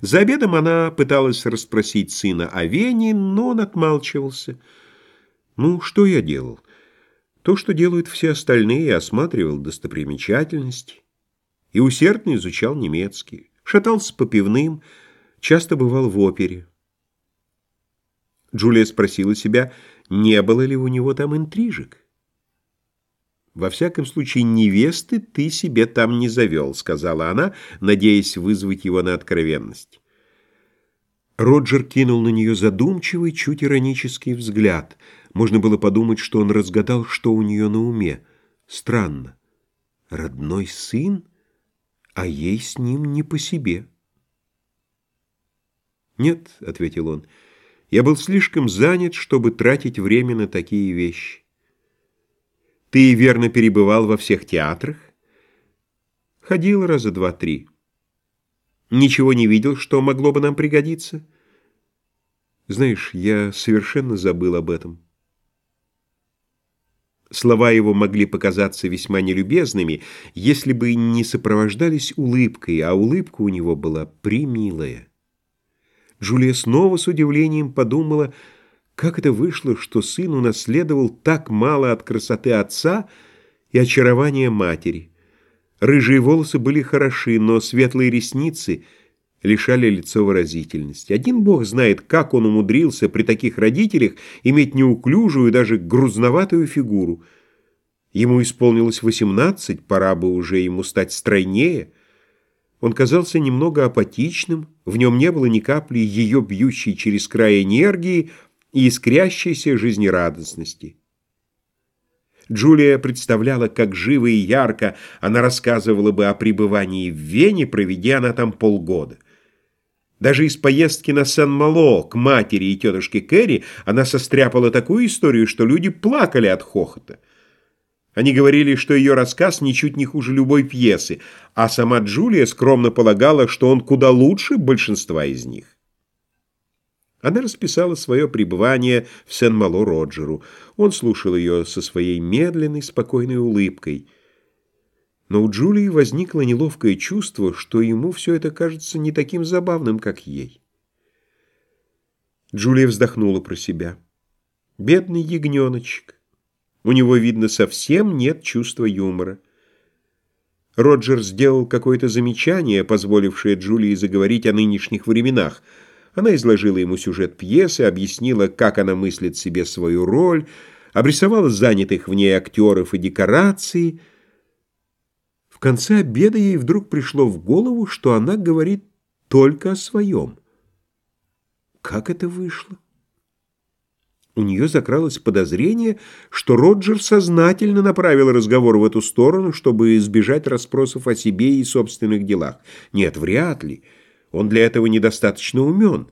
За обедом она пыталась расспросить сына о Вене, но он отмалчивался. Ну, что я делал? То, что делают все остальные, осматривал достопримечательности и усердно изучал немецкий. Шатался по пивным, часто бывал в опере. Джулия спросила себя, не было ли у него там интрижек. «Во всяком случае, невесты ты себе там не завел», — сказала она, надеясь вызвать его на откровенность. Роджер кинул на нее задумчивый, чуть иронический взгляд. Можно было подумать, что он разгадал, что у нее на уме. Странно. Родной сын, а ей с ним не по себе. «Нет», — ответил он, — «я был слишком занят, чтобы тратить время на такие вещи». Ты верно перебывал во всех театрах? Ходил раза два-три. Ничего не видел, что могло бы нам пригодиться? Знаешь, я совершенно забыл об этом. Слова его могли показаться весьма нелюбезными, если бы не сопровождались улыбкой, а улыбка у него была примилая. Джулия снова с удивлением подумала, как это вышло, что сын унаследовал так мало от красоты отца и очарования матери? Рыжие волосы были хороши, но светлые ресницы лишали лицо выразительности. Один бог знает, как он умудрился при таких родителях иметь неуклюжую, даже грузноватую фигуру. Ему исполнилось восемнадцать, пора бы уже ему стать стройнее. Он казался немного апатичным, в нем не было ни капли ее бьющей через край энергии, и искрящейся жизнерадостности. Джулия представляла, как живо и ярко она рассказывала бы о пребывании в Вене, проведя она там полгода. Даже из поездки на Сан-Мало к матери и тетушке Кэрри она состряпала такую историю, что люди плакали от хохота. Они говорили, что ее рассказ ничуть не хуже любой пьесы, а сама Джулия скромно полагала, что он куда лучше большинства из них. Она расписала свое пребывание в Сен-Мало Роджеру. Он слушал ее со своей медленной, спокойной улыбкой. Но у Джулии возникло неловкое чувство, что ему все это кажется не таким забавным, как ей. Джулия вздохнула про себя. Бедный ягненочек. У него, видно, совсем нет чувства юмора. Роджер сделал какое-то замечание, позволившее Джулии заговорить о нынешних временах — она изложила ему сюжет пьесы, объяснила, как она мыслит себе свою роль, обрисовала занятых в ней актеров и декорации. В конце обеда ей вдруг пришло в голову, что она говорит только о своем. Как это вышло? У нее закралось подозрение, что Роджер сознательно направил разговор в эту сторону, чтобы избежать расспросов о себе и собственных делах. Нет, вряд ли. Он для этого недостаточно умен.